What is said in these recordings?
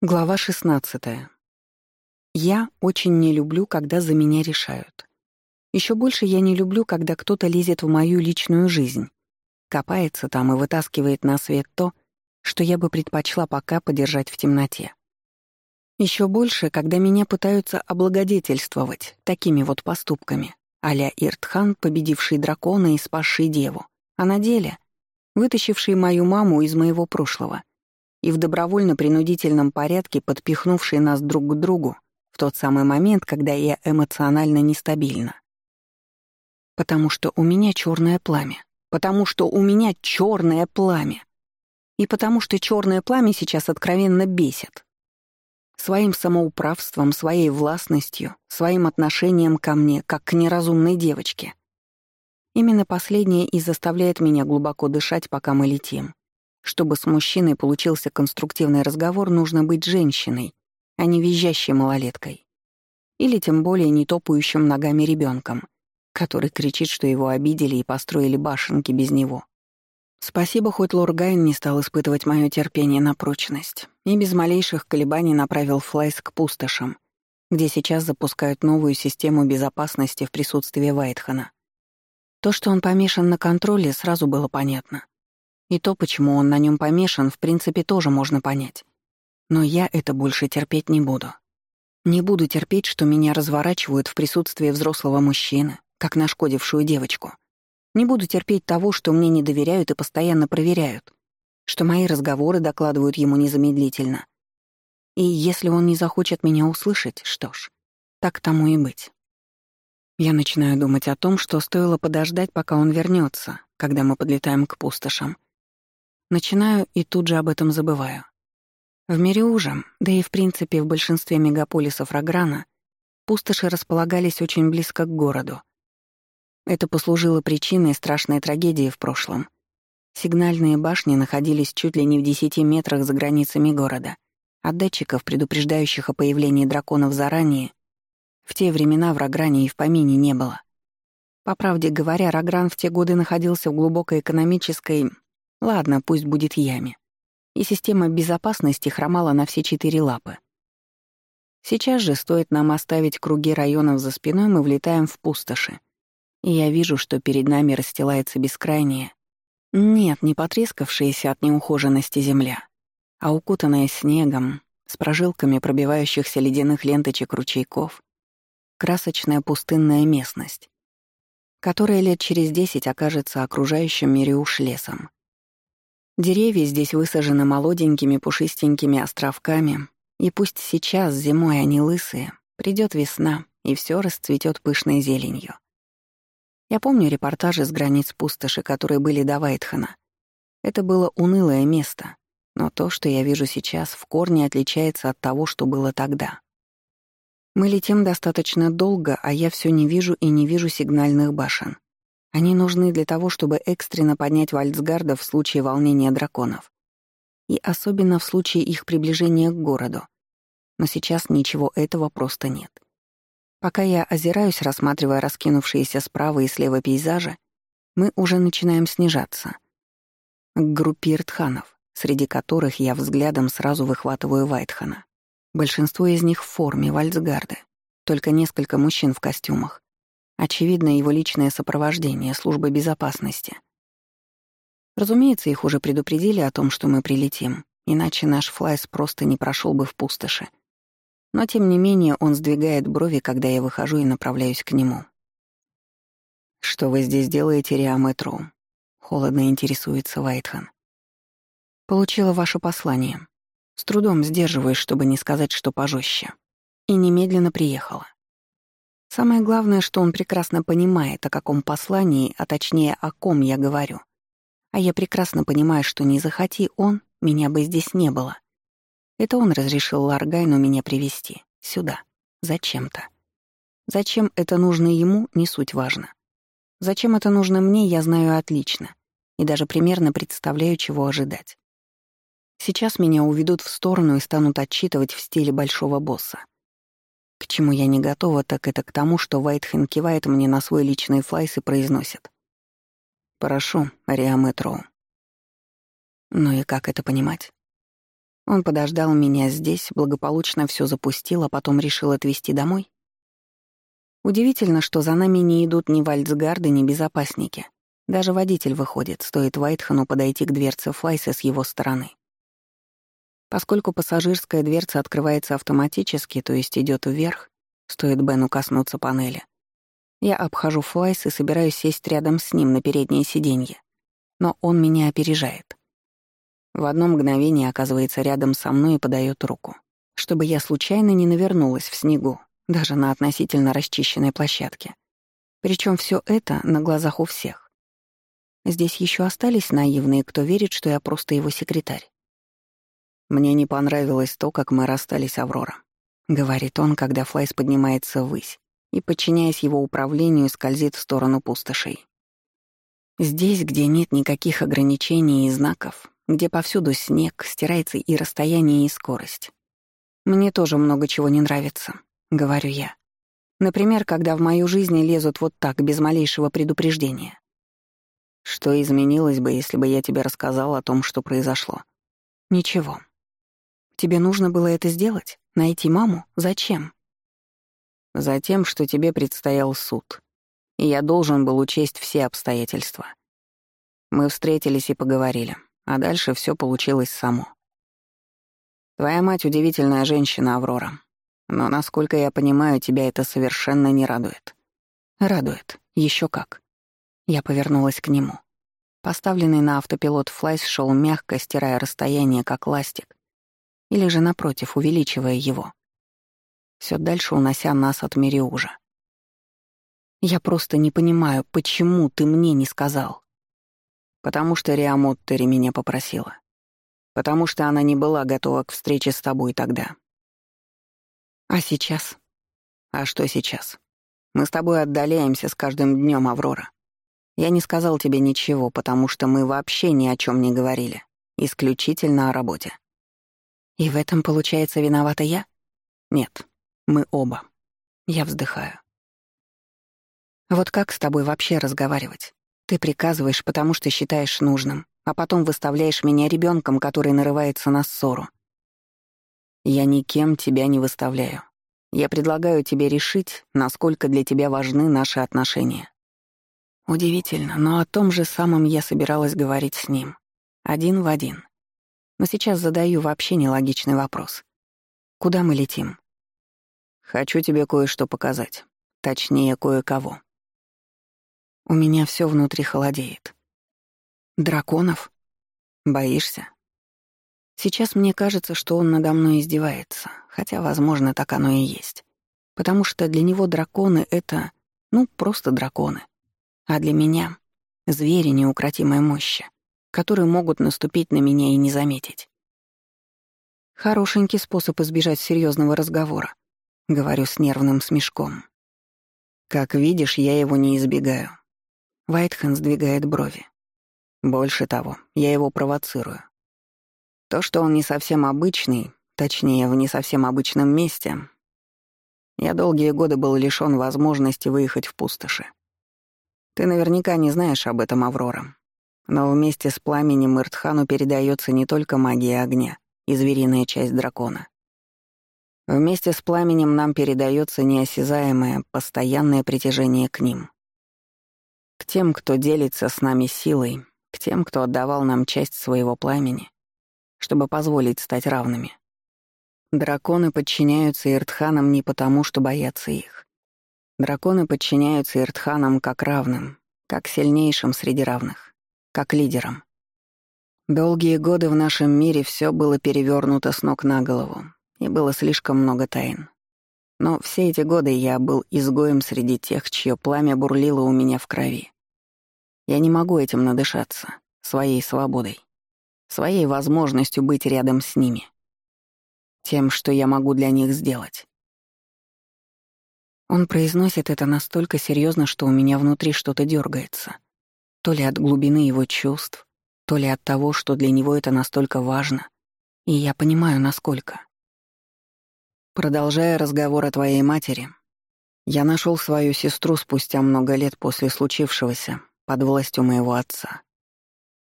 Глава 16. Я очень не люблю, когда за меня решают. Еще больше я не люблю, когда кто-то лезет в мою личную жизнь, копается там и вытаскивает на свет то, что я бы предпочла пока подержать в темноте. Еще больше, когда меня пытаются облагодетельствовать такими вот поступками, а-ля Иртхан, победивший дракона и спасший деву, а на деле — вытащивший мою маму из моего прошлого и в добровольно-принудительном порядке подпихнувший нас друг к другу в тот самый момент, когда я эмоционально нестабильна. Потому что у меня черное пламя. Потому что у меня черное пламя. И потому что черное пламя сейчас откровенно бесит. Своим самоуправством, своей властностью, своим отношением ко мне, как к неразумной девочке. Именно последнее и заставляет меня глубоко дышать, пока мы летим. Чтобы с мужчиной получился конструктивный разговор, нужно быть женщиной, а не визжащей малолеткой. Или тем более не топающим ногами ребенком, который кричит, что его обидели и построили башенки без него. Спасибо, хоть Лоргайн не стал испытывать мое терпение на прочность и без малейших колебаний направил Флайс к пустошам, где сейчас запускают новую систему безопасности в присутствии Вайтхана. То, что он помешан на контроле, сразу было понятно. И то, почему он на нем помешан, в принципе, тоже можно понять. Но я это больше терпеть не буду. Не буду терпеть, что меня разворачивают в присутствии взрослого мужчины, как нашкодившую девочку. Не буду терпеть того, что мне не доверяют и постоянно проверяют, что мои разговоры докладывают ему незамедлительно. И если он не захочет меня услышать, что ж, так тому и быть. Я начинаю думать о том, что стоило подождать, пока он вернется, когда мы подлетаем к пустошам, Начинаю и тут же об этом забываю. В мире уже, да и в принципе в большинстве мегаполисов Рограна, пустоши располагались очень близко к городу. Это послужило причиной страшной трагедии в прошлом. Сигнальные башни находились чуть ли не в десяти метрах за границами города. От датчиков, предупреждающих о появлении драконов заранее, в те времена в Рогране и в помине не было. По правде говоря, Рогран в те годы находился в глубокой экономической Ладно, пусть будет яме. И система безопасности хромала на все четыре лапы. Сейчас же стоит нам оставить круги районов за спиной, мы влетаем в пустоши. И я вижу, что перед нами расстилается бескрайняя, нет, не потрескавшаяся от неухоженности земля, а укутанная снегом, с прожилками пробивающихся ледяных ленточек ручейков, красочная пустынная местность, которая лет через десять окажется окружающим мире уж лесом. Деревья здесь высажены молоденькими пушистенькими островками, и пусть сейчас, зимой, они лысые, придет весна, и все расцветет пышной зеленью. Я помню репортажи с границ пустоши, которые были до Вайтхана. Это было унылое место, но то, что я вижу сейчас, в корне отличается от того, что было тогда. Мы летим достаточно долго, а я все не вижу и не вижу сигнальных башен. Они нужны для того, чтобы экстренно поднять Вальцгарда в случае волнения драконов. И особенно в случае их приближения к городу. Но сейчас ничего этого просто нет. Пока я озираюсь, рассматривая раскинувшиеся справа и слева пейзажи, мы уже начинаем снижаться. К группе иртханов, среди которых я взглядом сразу выхватываю Вайтхана. Большинство из них в форме Вальцгарды, только несколько мужчин в костюмах. Очевидно, его личное сопровождение службы безопасности. Разумеется, их уже предупредили о том, что мы прилетим, иначе наш флайс просто не прошел бы в пустоши. Но тем не менее он сдвигает брови, когда я выхожу и направляюсь к нему. «Что вы здесь делаете, Риаметру?» — холодно интересуется Вайтхан. «Получила ваше послание. С трудом сдерживаюсь, чтобы не сказать, что пожестче. И немедленно приехала. Самое главное, что он прекрасно понимает, о каком послании, а точнее, о ком я говорю. А я прекрасно понимаю, что не захоти он, меня бы здесь не было. Это он разрешил Ларгайну меня привести Сюда. Зачем-то. Зачем это нужно ему, не суть важно. Зачем это нужно мне, я знаю отлично. И даже примерно представляю, чего ожидать. Сейчас меня уведут в сторону и станут отчитывать в стиле большого босса. К чему я не готова, так это к тому, что Вайтхен кивает мне на свой личный флайс и произносит. «Прошу, Ариаме Троу». Ну и как это понимать? Он подождал меня здесь, благополучно все запустил, а потом решил отвезти домой. Удивительно, что за нами не идут ни вальцгарды, ни безопасники. Даже водитель выходит, стоит Вайтхану подойти к дверце Флайса с его стороны. Поскольку пассажирская дверца открывается автоматически, то есть идет вверх, стоит Бену коснуться панели. Я обхожу Флайс и собираюсь сесть рядом с ним на переднее сиденье. Но он меня опережает. В одно мгновение оказывается рядом со мной и подает руку, чтобы я случайно не навернулась в снегу, даже на относительно расчищенной площадке. Причем все это на глазах у всех. Здесь еще остались наивные, кто верит, что я просто его секретарь. «Мне не понравилось то, как мы расстались, Аврора», — говорит он, когда Флайс поднимается ввысь и, подчиняясь его управлению, скользит в сторону пустошей. Здесь, где нет никаких ограничений и знаков, где повсюду снег, стирается и расстояние, и скорость. Мне тоже много чего не нравится, — говорю я. Например, когда в мою жизнь лезут вот так, без малейшего предупреждения. Что изменилось бы, если бы я тебе рассказал о том, что произошло? Ничего. Тебе нужно было это сделать? Найти маму? Зачем? Затем, что тебе предстоял суд. И я должен был учесть все обстоятельства. Мы встретились и поговорили, а дальше все получилось само. Твоя мать удивительная женщина, Аврора. Но, насколько я понимаю, тебя это совершенно не радует. Радует. Еще как. Я повернулась к нему. Поставленный на автопилот Флайс шел мягко, стирая расстояние, как ластик, или же, напротив, увеличивая его. Все дальше унося нас от Мериужа. Я просто не понимаю, почему ты мне не сказал. Потому что Риамоттери меня попросила. Потому что она не была готова к встрече с тобой тогда. А сейчас? А что сейчас? Мы с тобой отдаляемся с каждым днем, Аврора. Я не сказал тебе ничего, потому что мы вообще ни о чем не говорили. Исключительно о работе. И в этом, получается, виновата я? Нет, мы оба. Я вздыхаю. Вот как с тобой вообще разговаривать? Ты приказываешь, потому что считаешь нужным, а потом выставляешь меня ребенком, который нарывается на ссору. Я никем тебя не выставляю. Я предлагаю тебе решить, насколько для тебя важны наши отношения. Удивительно, но о том же самом я собиралась говорить с ним. Один в один. Но сейчас задаю вообще нелогичный вопрос. Куда мы летим? Хочу тебе кое-что показать. Точнее, кое-кого. У меня все внутри холодеет. Драконов? Боишься? Сейчас мне кажется, что он надо мной издевается, хотя, возможно, так оно и есть. Потому что для него драконы — это, ну, просто драконы. А для меня — звери неукротимой мощи которые могут наступить на меня и не заметить. Хорошенький способ избежать серьезного разговора, говорю с нервным смешком. Как видишь, я его не избегаю. Вайтхен сдвигает брови. Больше того, я его провоцирую. То, что он не совсем обычный, точнее, в не совсем обычном месте, я долгие годы был лишён возможности выехать в пустоши. Ты наверняка не знаешь об этом, Аврора, но вместе с пламенем Иртхану передается не только магия огня и звериная часть дракона. Вместе с пламенем нам передается неосязаемое, постоянное притяжение к ним. К тем, кто делится с нами силой, к тем, кто отдавал нам часть своего пламени, чтобы позволить стать равными. Драконы подчиняются Иртханам не потому, что боятся их. Драконы подчиняются Иртханам как равным, как сильнейшим среди равных как лидером. Долгие годы в нашем мире все было перевернуто с ног на голову, и было слишком много тайн. Но все эти годы я был изгоем среди тех, чье пламя бурлило у меня в крови. Я не могу этим надышаться, своей свободой, своей возможностью быть рядом с ними, тем, что я могу для них сделать. Он произносит это настолько серьезно, что у меня внутри что-то дергается — то ли от глубины его чувств, то ли от того, что для него это настолько важно. И я понимаю, насколько. Продолжая разговор о твоей матери, я нашел свою сестру спустя много лет после случившегося под властью моего отца.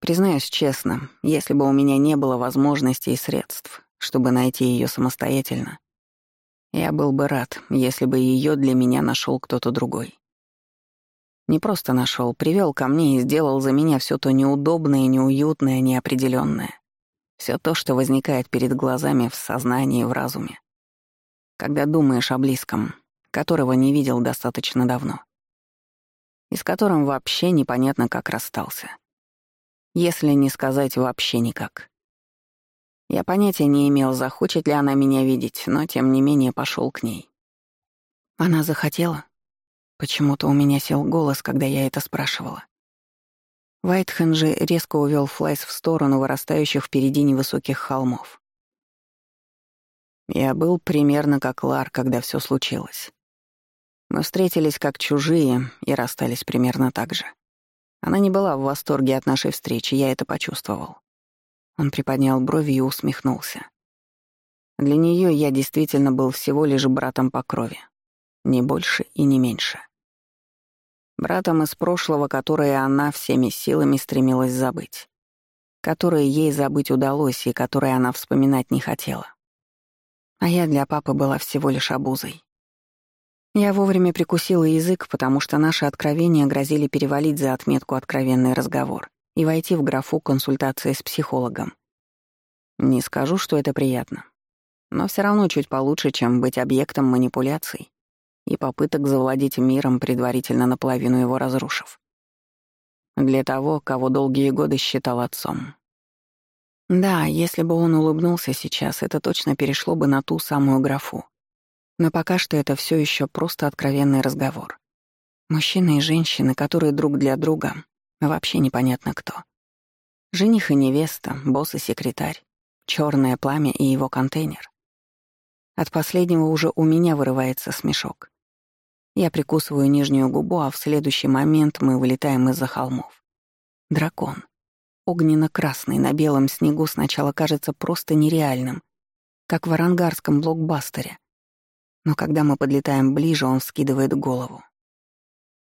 Признаюсь честно, если бы у меня не было возможностей и средств, чтобы найти ее самостоятельно, я был бы рад, если бы ее для меня нашел кто-то другой. Не просто нашел, привел ко мне и сделал за меня все то неудобное, неуютное, неопределенное. Все то, что возникает перед глазами в сознании, в разуме. Когда думаешь о близком, которого не видел достаточно давно. И с которым вообще непонятно, как расстался. Если не сказать вообще никак. Я понятия не имел, захочет ли она меня видеть, но тем не менее пошел к ней. Она захотела? Почему-то у меня сел голос, когда я это спрашивала. Вайтхен же резко увел Флайс в сторону вырастающих впереди невысоких холмов. Я был примерно как Лар, когда все случилось. Мы встретились как чужие и расстались примерно так же. Она не была в восторге от нашей встречи, я это почувствовал. Он приподнял брови и усмехнулся. Для нее я действительно был всего лишь братом по крови. Не больше и не меньше. Братом из прошлого, которое она всеми силами стремилась забыть. Которое ей забыть удалось и которое она вспоминать не хотела. А я для папы была всего лишь обузой. Я вовремя прикусила язык, потому что наши откровения грозили перевалить за отметку «откровенный разговор» и войти в графу консультации с психологом. Не скажу, что это приятно, но все равно чуть получше, чем быть объектом манипуляций и попыток завладеть миром, предварительно наполовину его разрушив. Для того, кого долгие годы считал отцом. Да, если бы он улыбнулся сейчас, это точно перешло бы на ту самую графу. Но пока что это все еще просто откровенный разговор. Мужчины и женщины, которые друг для друга Вообще непонятно кто. Жених и невеста, босс и секретарь, черное пламя и его контейнер. От последнего уже у меня вырывается смешок. Я прикусываю нижнюю губу, а в следующий момент мы вылетаем из-за холмов. Дракон. Огненно-красный на белом снегу сначала кажется просто нереальным, как в арангарском блокбастере. Но когда мы подлетаем ближе, он вскидывает голову.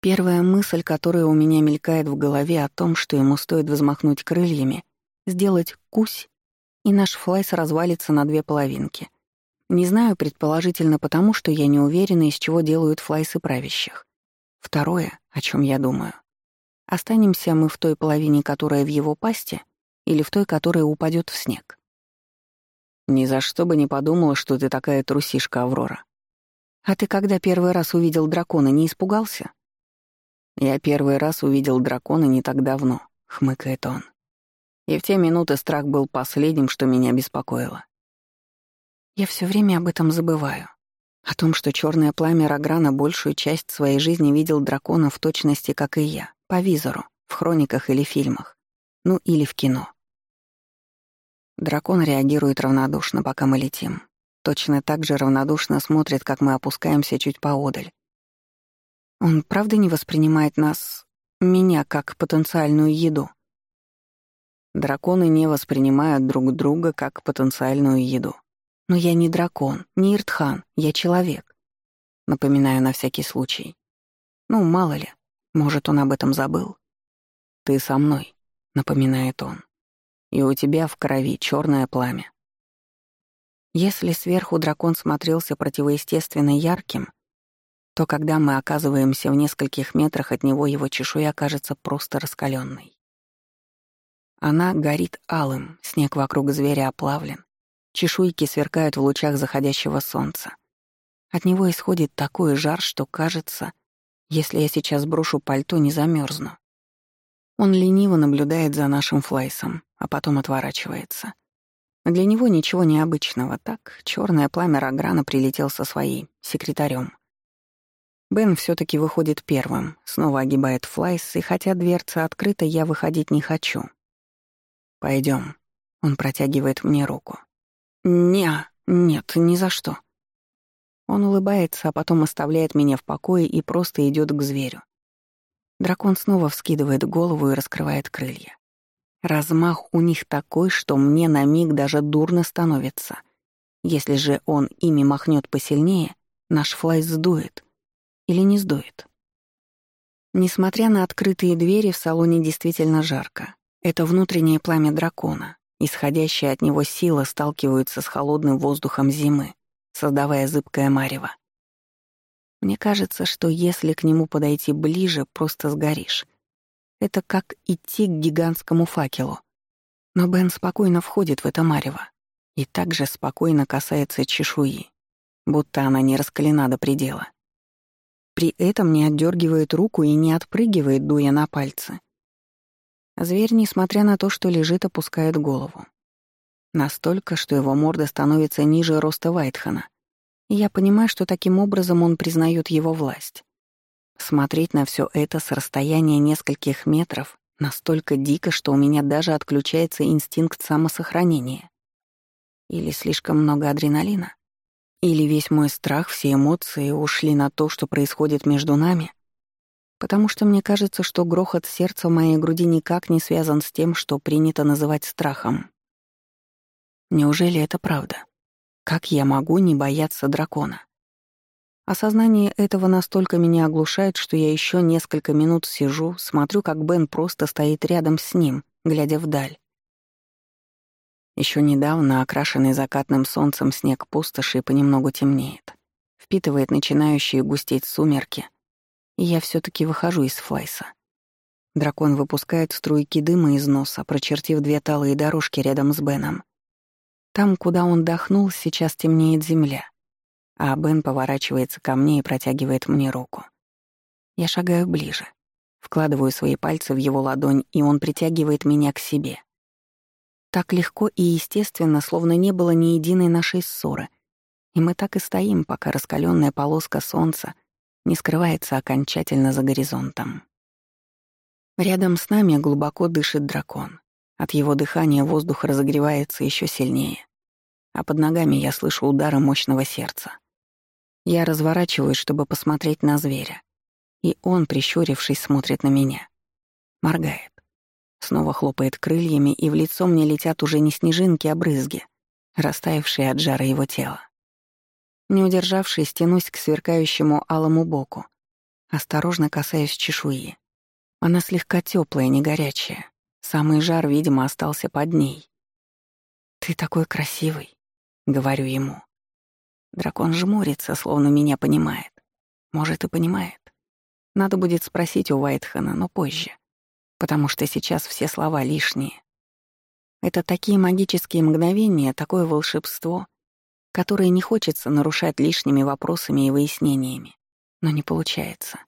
Первая мысль, которая у меня мелькает в голове о том, что ему стоит взмахнуть крыльями, сделать кусь, и наш флайс развалится на две половинки. Не знаю, предположительно потому, что я не уверена, из чего делают флайсы правящих. Второе, о чем я думаю. Останемся мы в той половине, которая в его пасти, или в той, которая упадет в снег. Ни за что бы не подумала, что ты такая трусишка, Аврора. А ты когда первый раз увидел дракона, не испугался? «Я первый раз увидел дракона не так давно», — хмыкает он. И в те минуты страх был последним, что меня беспокоило. Я все время об этом забываю. О том, что черное пламя Рограна большую часть своей жизни видел дракона в точности, как и я, по визору, в хрониках или фильмах. Ну, или в кино. Дракон реагирует равнодушно, пока мы летим. Точно так же равнодушно смотрит, как мы опускаемся чуть поодаль, он правда не воспринимает нас, меня, как потенциальную еду? Драконы не воспринимают друг друга как потенциальную еду. Но я не дракон, не Иртхан, я человек. Напоминаю на всякий случай. Ну, мало ли, может, он об этом забыл. Ты со мной, напоминает он. И у тебя в крови черное пламя. Если сверху дракон смотрелся противоестественно ярким, то когда мы оказываемся в нескольких метрах от него, его чешуя кажется просто раскаленной. Она горит алым, снег вокруг зверя оплавлен, чешуйки сверкают в лучах заходящего солнца. От него исходит такой жар, что кажется, если я сейчас брошу пальто, не замерзну. Он лениво наблюдает за нашим флайсом, а потом отворачивается. Для него ничего необычного, так черное пламя Рограна прилетел со своей, секретарем. Бен все таки выходит первым, снова огибает флайс, и хотя дверца открыта, я выходить не хочу. Пойдем. Он протягивает мне руку. «Не, нет, ни за что». Он улыбается, а потом оставляет меня в покое и просто идет к зверю. Дракон снова вскидывает голову и раскрывает крылья. Размах у них такой, что мне на миг даже дурно становится. Если же он ими махнет посильнее, наш флайс сдует — или не сдует. Несмотря на открытые двери, в салоне действительно жарко. Это внутреннее пламя дракона, исходящая от него сила сталкиваются с холодным воздухом зимы, создавая зыбкое марево. Мне кажется, что если к нему подойти ближе, просто сгоришь. Это как идти к гигантскому факелу. Но Бен спокойно входит в это марево и также спокойно касается чешуи, будто она не раскалена до предела. При этом не отдергивает руку и не отпрыгивает, дуя на пальцы. Зверь, несмотря на то, что лежит, опускает голову. Настолько, что его морда становится ниже роста Вайтхана. И я понимаю, что таким образом он признает его власть. Смотреть на все это с расстояния нескольких метров настолько дико, что у меня даже отключается инстинкт самосохранения. Или слишком много адреналина? Или весь мой страх, все эмоции ушли на то, что происходит между нами? Потому что мне кажется, что грохот сердца в моей груди никак не связан с тем, что принято называть страхом. Неужели это правда? Как я могу не бояться дракона? Осознание этого настолько меня оглушает, что я еще несколько минут сижу, смотрю, как Бен просто стоит рядом с ним, глядя вдаль. Еще недавно окрашенный закатным солнцем снег пустоши понемногу темнеет, впитывает начинающие густеть сумерки, я все таки выхожу из флайса. Дракон выпускает струйки дыма из носа, прочертив две талые дорожки рядом с Беном. Там, куда он дохнул, сейчас темнеет земля — а Бен поворачивается ко мне и протягивает мне руку. Я шагаю ближе, вкладываю свои пальцы в его ладонь, и он притягивает меня к себе. Так легко и естественно, словно не было ни единой нашей ссоры. И мы так и стоим, пока раскаленная полоска солнца не скрывается окончательно за горизонтом. Рядом с нами глубоко дышит дракон. От его дыхания воздух разогревается еще сильнее, а под ногами я слышу удары мощного сердца. Я разворачиваюсь, чтобы посмотреть на зверя. И он, прищурившись, смотрит на меня. Моргает. Снова хлопает крыльями, и в лицо мне летят уже не снежинки, а брызги, растаявшие от жара его тела. Не удержавшись, тянусь к сверкающему алому боку, осторожно касаясь чешуи. Она слегка теплая, не горячая. Самый жар, видимо, остался под ней. «Ты такой красивый», — говорю ему. Дракон жмурится, словно меня понимает. Может, и понимает. Надо будет спросить у Уайтхана, но позже. Потому что сейчас все слова лишние. Это такие магические мгновения, такое волшебство, которое не хочется нарушать лишними вопросами и выяснениями. Но не получается.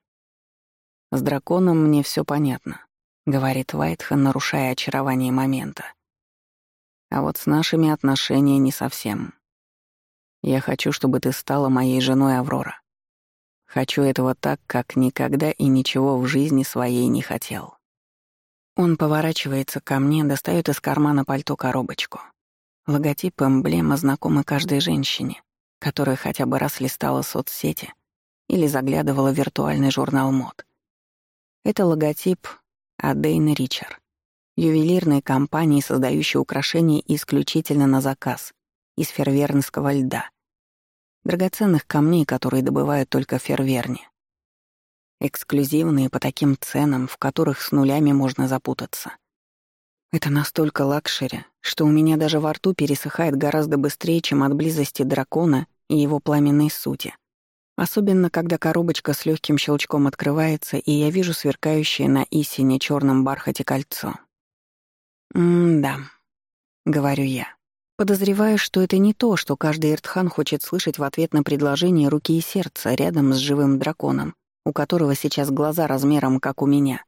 «С драконом мне все понятно», — говорит Вайтхан, нарушая очарование момента. «А вот с нашими отношениями не совсем. Я хочу, чтобы ты стала моей женой, Аврора. Хочу этого так, как никогда и ничего в жизни своей не хотел. Он поворачивается ко мне, достает из кармана пальто коробочку. Логотип эмблема знакомы каждой женщине, которая хотя бы раз листала соцсети или заглядывала в виртуальный журнал мод. Это логотип Адейн Ричард, ювелирной компании, создающей украшения исключительно на заказ из фервернского льда. Драгоценных камней, которые добывают только в ферверне. Эксклюзивные по таким ценам, в которых с нулями можно запутаться. Это настолько luxury, что у меня даже во рту пересыхает гораздо быстрее, чем от близости дракона и его пламенной сути. Особенно, когда коробочка с легким щелчком открывается, и я вижу сверкающее на истинно черном бархате кольцо. «М-да», — говорю я. Подозреваю, что это не то, что каждый Эртхан хочет слышать в ответ на предложение руки и сердца рядом с живым драконом, у которого сейчас глаза размером, как у меня.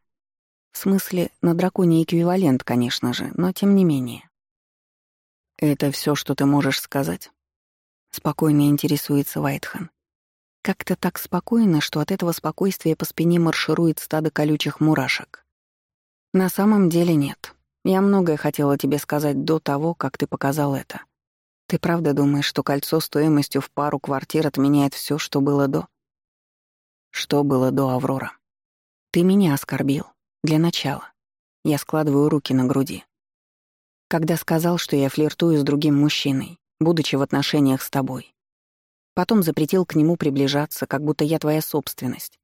В смысле, на драконе эквивалент, конечно же, но тем не менее. «Это все, что ты можешь сказать?» Спокойно интересуется Вайтхан. Как-то так спокойно, что от этого спокойствия по спине марширует стадо колючих мурашек. На самом деле нет. Я многое хотела тебе сказать до того, как ты показал это. Ты правда думаешь, что кольцо стоимостью в пару квартир отменяет все, что было до? Что было до Аврора? Ты меня оскорбил. Для начала. Я складываю руки на груди. Когда сказал, что я флиртую с другим мужчиной, будучи в отношениях с тобой. Потом запретил к нему приближаться, как будто я твоя собственность.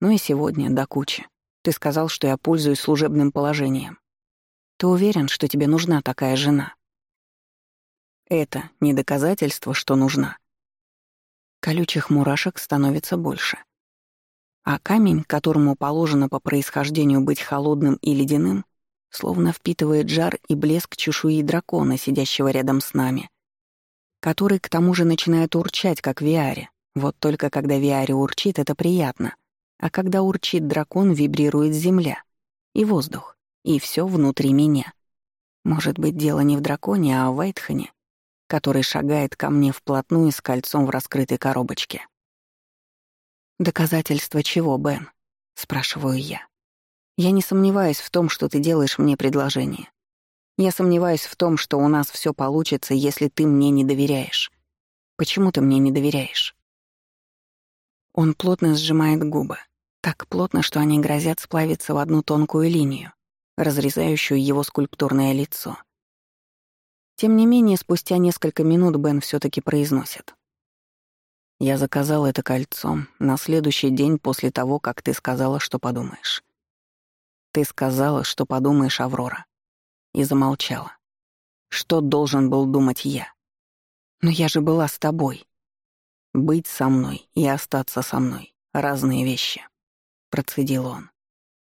Ну и сегодня, до кучи. Ты сказал, что я пользуюсь служебным положением. Ты уверен, что тебе нужна такая жена? Это не доказательство, что нужна. Колючих мурашек становится больше. А камень, которому положено по происхождению быть холодным и ледяным, словно впитывает жар и блеск чешуи дракона, сидящего рядом с нами, который к тому же начинает урчать, как Виаре. Вот только когда Виаре урчит, это приятно, а когда урчит дракон, вибрирует земля и воздух, и все внутри меня. Может быть, дело не в драконе, а в Вайтхане, который шагает ко мне вплотную с кольцом в раскрытой коробочке. «Доказательство чего, Бен?» — спрашиваю я. «Я не сомневаюсь в том, что ты делаешь мне предложение. Я сомневаюсь в том, что у нас все получится, если ты мне не доверяешь. Почему ты мне не доверяешь?» Он плотно сжимает губы, так плотно, что они грозят сплавиться в одну тонкую линию, разрезающую его скульптурное лицо. Тем не менее, спустя несколько минут Бен все таки произносит. Я заказал это кольцо на следующий день после того, как ты сказала, что подумаешь. Ты сказала, что подумаешь, Аврора. И замолчала. Что должен был думать я? Но я же была с тобой. Быть со мной и остаться со мной — разные вещи, — процедил он.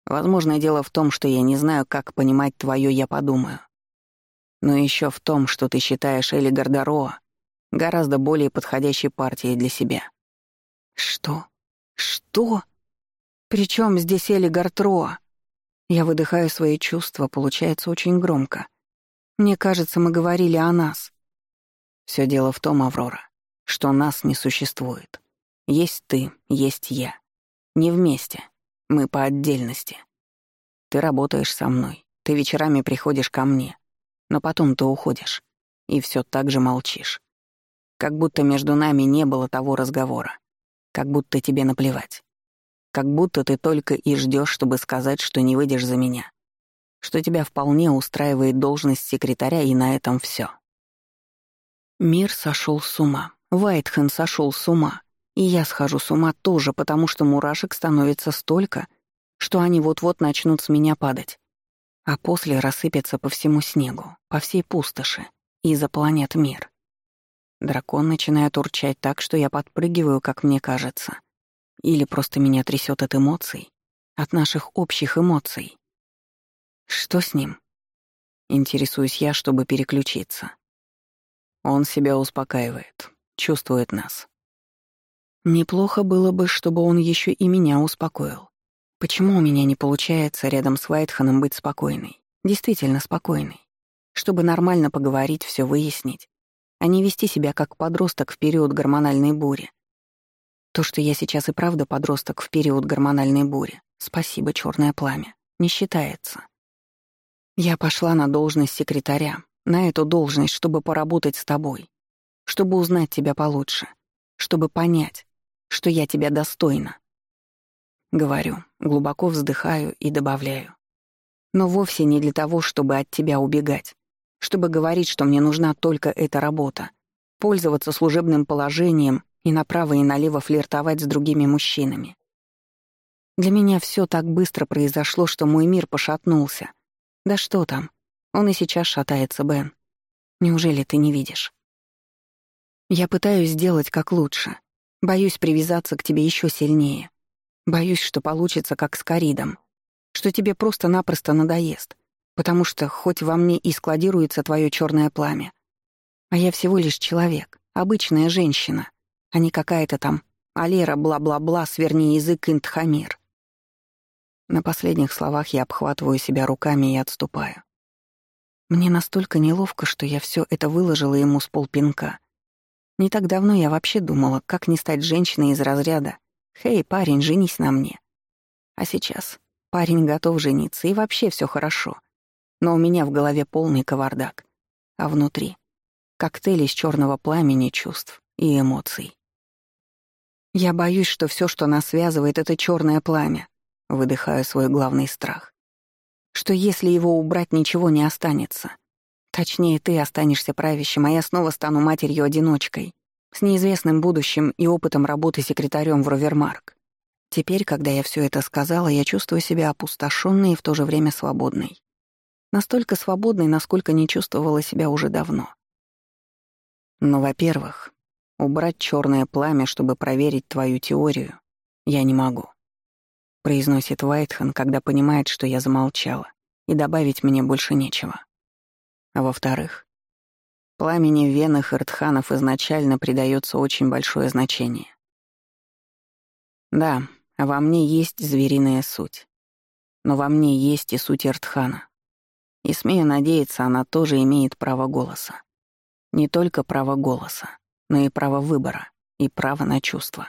Возможно, дело в том, что я не знаю, как понимать твое «я подумаю». Но еще в том, что ты считаешь Элли Гордороа гораздо более подходящей партией для себя. Что? Что? Причем здесь Эли Гартроа? Я выдыхаю свои чувства, получается очень громко. Мне кажется, мы говорили о нас. Все дело в том, Аврора, что нас не существует. Есть ты, есть я. Не вместе. Мы по отдельности. Ты работаешь со мной. Ты вечерами приходишь ко мне. Но потом ты уходишь. И все так же молчишь. Как будто между нами не было того разговора. Как будто тебе наплевать. Как будто ты только и ждешь, чтобы сказать, что не выйдешь за меня. Что тебя вполне устраивает должность секретаря, и на этом все. Мир сошел с ума. Вайтхен сошел с ума. И я схожу с ума тоже, потому что мурашек становится столько, что они вот-вот начнут с меня падать. А после рассыпятся по всему снегу, по всей пустоши и заполонят мир. Дракон начинает урчать так, что я подпрыгиваю, как мне кажется. Или просто меня трясет от эмоций, от наших общих эмоций. Что с ним? Интересуюсь я, чтобы переключиться. Он себя успокаивает, чувствует нас. Неплохо было бы, чтобы он еще и меня успокоил. Почему у меня не получается рядом с Вайтханом быть спокойной? Действительно спокойной. Чтобы нормально поговорить, все выяснить а не вести себя как подросток в период гормональной бури. То, что я сейчас и правда подросток в период гормональной бури, спасибо, черное пламя, не считается. Я пошла на должность секретаря, на эту должность, чтобы поработать с тобой, чтобы узнать тебя получше, чтобы понять, что я тебя достойна. Говорю, глубоко вздыхаю и добавляю. Но вовсе не для того, чтобы от тебя убегать чтобы говорить, что мне нужна только эта работа, пользоваться служебным положением и направо и налево флиртовать с другими мужчинами. Для меня все так быстро произошло, что мой мир пошатнулся. Да что там, он и сейчас шатается, Бен. Неужели ты не видишь? Я пытаюсь сделать как лучше. Боюсь привязаться к тебе еще сильнее. Боюсь, что получится как с Каридом, что тебе просто-напросто надоест — потому что хоть во мне и складируется твое черное пламя, а я всего лишь человек, обычная женщина, а не какая-то там Алера бла-бла-бла, сверни язык Интхамир. На последних словах я обхватываю себя руками и отступаю. Мне настолько неловко, что я все это выложила ему с полпинка. Не так давно я вообще думала, как не стать женщиной из разряда «Хей, парень, женись на мне». А сейчас парень готов жениться, и вообще все хорошо но у меня в голове полный кавардак, а внутри — коктейль из черного пламени чувств и эмоций. Я боюсь, что все, что нас связывает, — это черное пламя, выдыхаю свой главный страх. Что если его убрать, ничего не останется. Точнее, ты останешься правящим, а я снова стану матерью-одиночкой, с неизвестным будущим и опытом работы секретарем в Ровермарк. Теперь, когда я все это сказала, я чувствую себя опустошенной и в то же время свободной. Настолько свободной, насколько не чувствовала себя уже давно. Но, во-первых, убрать черное пламя, чтобы проверить твою теорию, я не могу. Произносит Вайтхан, когда понимает, что я замолчала, и добавить мне больше нечего. А во-вторых, пламени в венах Иртханов изначально придается очень большое значение. Да, во мне есть звериная суть. Но во мне есть и суть Иртхана. И, смею надеяться, она тоже имеет право голоса. Не только право голоса, но и право выбора, и право на чувства.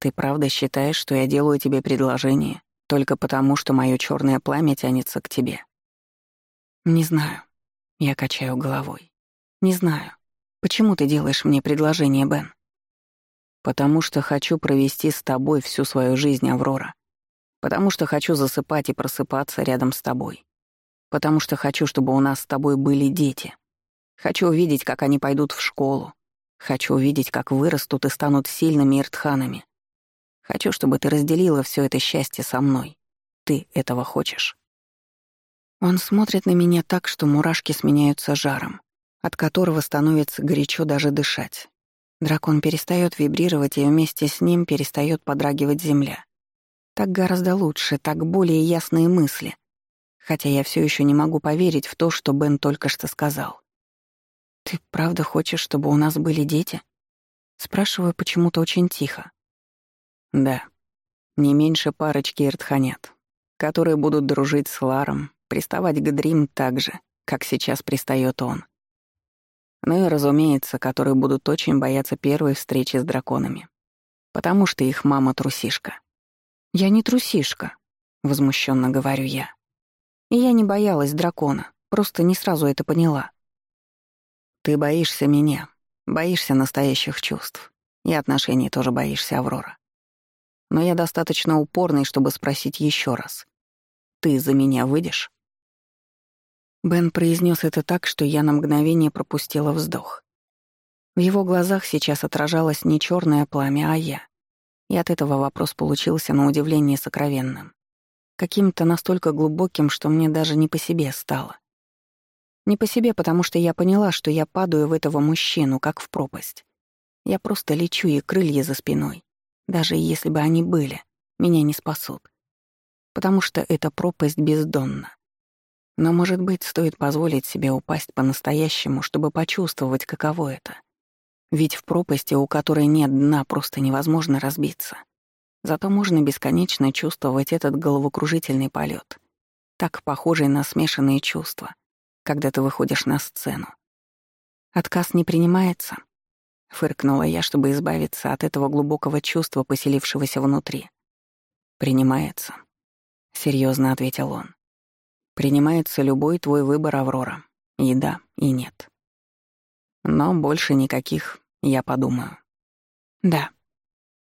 Ты правда считаешь, что я делаю тебе предложение только потому, что мое черное пламя тянется к тебе? Не знаю. Я качаю головой. Не знаю. Почему ты делаешь мне предложение, Бен? Потому что хочу провести с тобой всю свою жизнь, Аврора. Потому что хочу засыпать и просыпаться рядом с тобой. Потому что хочу, чтобы у нас с тобой были дети. Хочу увидеть, как они пойдут в школу. Хочу увидеть, как вырастут и станут сильными иртханами. Хочу, чтобы ты разделила все это счастье со мной. Ты этого хочешь. Он смотрит на меня так, что мурашки сменяются жаром, от которого становится горячо даже дышать. Дракон перестает вибрировать, и вместе с ним перестает подрагивать земля. Так гораздо лучше, так более ясные мысли. Хотя я все еще не могу поверить в то, что Бен только что сказал. «Ты правда хочешь, чтобы у нас были дети?» Спрашиваю почему-то очень тихо. «Да. Не меньше парочки иртханят, которые будут дружить с Ларом, приставать к Дрим так же, как сейчас пристает он. Ну и, разумеется, которые будут очень бояться первой встречи с драконами. Потому что их мама трусишка. «Я не трусишка», — возмущенно говорю я. И я не боялась дракона, просто не сразу это поняла. Ты боишься меня, боишься настоящих чувств. И отношений тоже боишься, Аврора. Но я достаточно упорный, чтобы спросить еще раз. Ты за меня выйдешь? Бен произнес это так, что я на мгновение пропустила вздох. В его глазах сейчас отражалось не черное пламя, а я. И от этого вопрос получился на удивление сокровенным. Каким-то настолько глубоким, что мне даже не по себе стало. Не по себе, потому что я поняла, что я падаю в этого мужчину, как в пропасть. Я просто лечу, и крылья за спиной. Даже если бы они были, меня не спасут. Потому что эта пропасть бездонна. Но, может быть, стоит позволить себе упасть по-настоящему, чтобы почувствовать, каково это. Ведь в пропасти, у которой нет дна, просто невозможно разбиться. Зато можно бесконечно чувствовать этот головокружительный полет, так похожий на смешанные чувства, когда ты выходишь на сцену. Отказ не принимается. Фыркнула я, чтобы избавиться от этого глубокого чувства, поселившегося внутри. «Принимается», — серьезно ответил он. «Принимается любой твой выбор, Аврора. И да, и нет. Но больше никаких, я подумаю». «Да».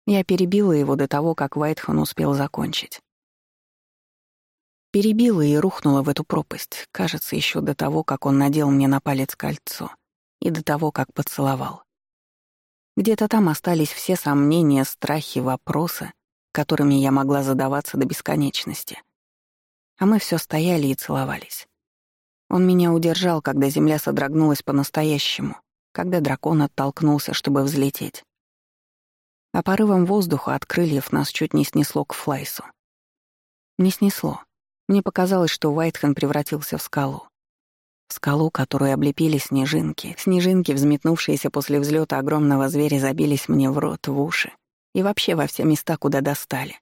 Я перебила его до того, как Вайтхан успел закончить. Перебила и рухнула в эту пропасть, кажется, еще до того, как он надел мне на палец кольцо, и до того, как поцеловал. Где-то там остались все сомнения, страхи, вопросы, которыми я могла задаваться до бесконечности. А мы все стояли и целовались. Он меня удержал, когда земля содрогнулась по-настоящему, когда дракон оттолкнулся, чтобы взлететь. А порывом воздуха от крыльев нас чуть не снесло к Флайсу. Не снесло. Мне показалось, что Уайтхен превратился в скалу. В скалу, которую облепили снежинки. Снежинки, взметнувшиеся после взлета огромного зверя, забились мне в рот, в уши и вообще во все места, куда достали.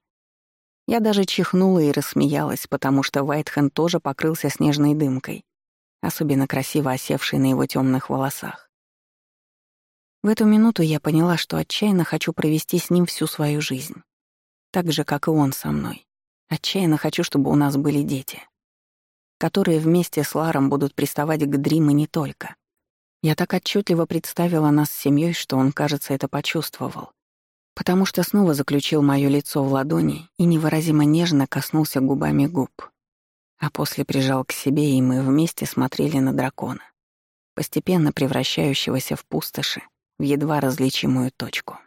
Я даже чихнула и рассмеялась, потому что Уайтхен тоже покрылся снежной дымкой, особенно красиво осевшей на его темных волосах. В эту минуту я поняла, что отчаянно хочу провести с ним всю свою жизнь. Так же, как и он со мной. Отчаянно хочу, чтобы у нас были дети, которые вместе с Ларом будут приставать к Дрим и не только. Я так отчетливо представила нас с семьей, что он, кажется, это почувствовал, потому что снова заключил мое лицо в ладони и невыразимо нежно коснулся губами губ, а после прижал к себе, и мы вместе смотрели на дракона, постепенно превращающегося в пустоши, в едва различимую точку.